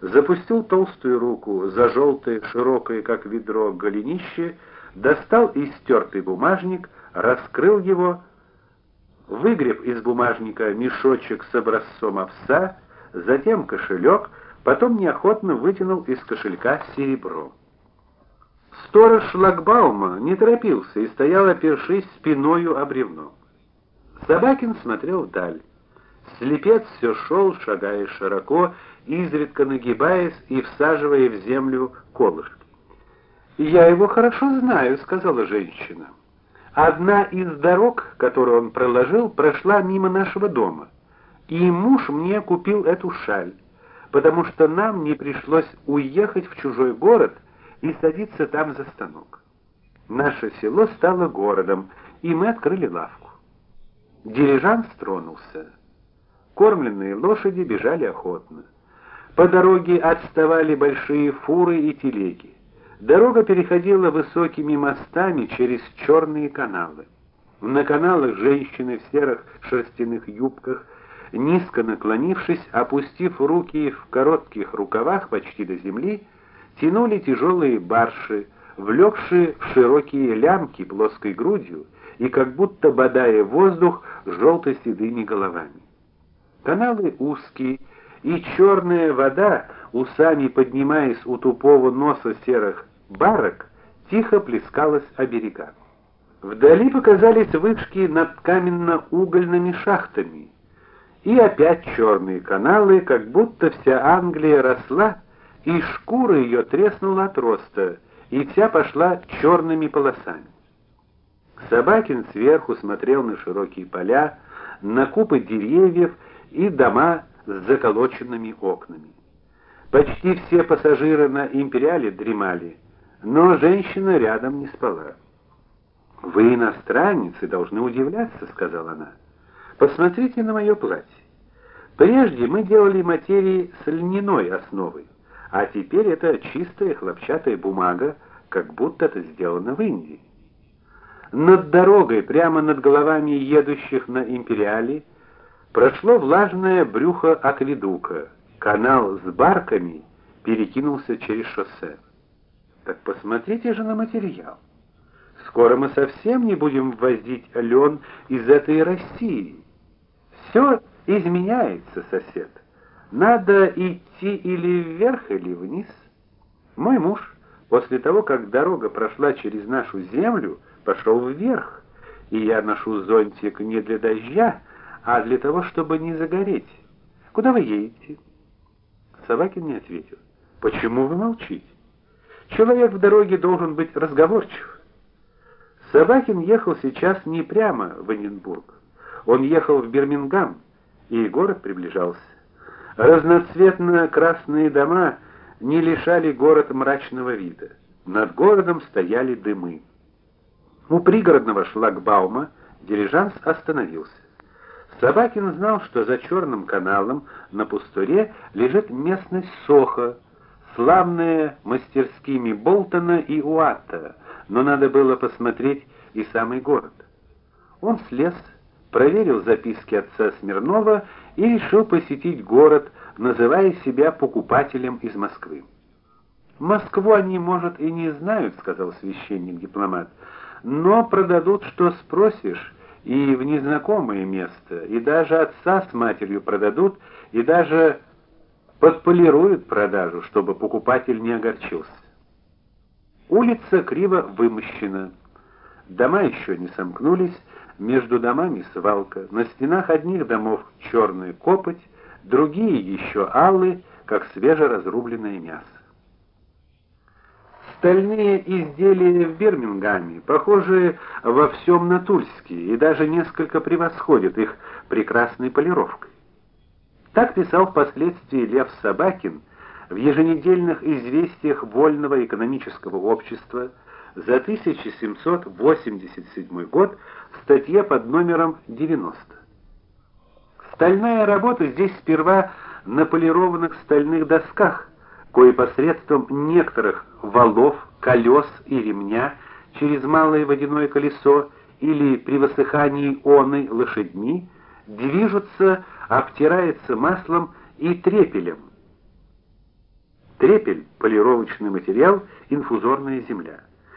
запустил толстую руку за желтое, широкое, как ведро, голенище, достал истертый бумажник, раскрыл его, выгреб из бумажника мешочек с образцом овса, затем кошелек, потом неохотно вытянул из кошелька серебро. Сторож шлагбаума не торопился и стоял, опершись спиною об бревно. Собакин смотрел вдаль. Слепец все шел, шагая широко, изредка нагибаясь и всаживая в землю колышки. "Я его хорошо знаю", сказала женщина. "Одна из дорог, которую он проложил, прошла мимо нашего дома. И муж мне купил эту шаль, потому что нам не пришлось уехать в чужой город и садиться там за станок. Наше село стало городом, и мы открыли лавку. Дирижанс тронулся. Кормленные лошади бежали охотно. По дороге отставали большие фуры и телеги. Дорога переходила высокими мостами через черные каналы. На каналах женщины в серых шерстяных юбках, низко наклонившись, опустив руки в коротких рукавах почти до земли, тянули тяжелые барши, влекшие в широкие лямки плоской грудью и как будто бодая воздух желто-седыми головами. Каналы узкие, и черная вода, усами поднимаясь у тупого носа серых барок, тихо плескалась о берега. Вдали показались вышки над каменно-угольными шахтами. И опять черные каналы, как будто вся Англия росла, и шкура ее треснула от роста, и вся пошла черными полосами. Собакин сверху смотрел на широкие поля, на купы деревьев и дома с заколоченными окнами. Почти все пассажиры на Империале дремали, но женщина рядом не спала. Вы иностранец и должны удивляться, сказала она. Посмотрите на мое платье. Прежде мы делали материи с льняной основой, а теперь это чистая хлопчатая бумага, как будто это сделано в Индии. Над дорогой, прямо над головами едущих на Империале, Прошло влажное брюхо акведука. Канал с барками перекинулся через шоссе. Так посмотрите же на материал. Скоро мы совсем не будем ввозить лен из этой России. Все изменяется, сосед. Надо идти или вверх, или вниз. Мой муж после того, как дорога прошла через нашу землю, пошел вверх. И я ношу зонтик не для дождя, а для того, чтобы не загореть. Куда вы едете? Собакин не ответил. Почему вы молчите? Человек в дороге должен быть разговорчив. Собакин ехал сейчас не прямо в Эдинбург. Он ехал в Бирмингем, и город приближался. Разноцветно-красные дома не лишали город мрачного вида. Над городом стояли дымы. У пригородного шлагбаума дирижанс остановился. Собакин знал, что за черным каналом на пустыре лежит местность Сохо, славная мастерскими Болтона и Уатта, но надо было посмотреть и самый город. Он слез, проверил записки отца Смирнова и решил посетить город, называя себя покупателем из Москвы. Москву они, может, и не знают, сказал священник-дипломат. Но продадут, что спросишь, и в незнакомое место, и даже отца с матерью продадут, и даже подполируют продажу, чтобы покупатель не огорчился. Улица криво вымощена. Дома еще не сомкнулись, между домами свалка. На стенах одних домов черная копоть, другие еще алые, как свежеразрубленное мясо. Стальные изделия в Бирмингеме похожи во всем на тульские и даже несколько превосходят их прекрасной полировкой. Так писал впоследствии Лев Собакин в еженедельных известиях Вольного экономического общества за 1787 год в статье под номером 90. Стальная работа здесь сперва на полированных стальных досках, кои посредством некоторых валов, колес и ремня через малое водяное колесо или при высыхании оны лошадьми движутся, обтирается маслом и трепелем. трепель полировочный материал, инфузорная земля.